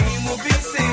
primo Vicente.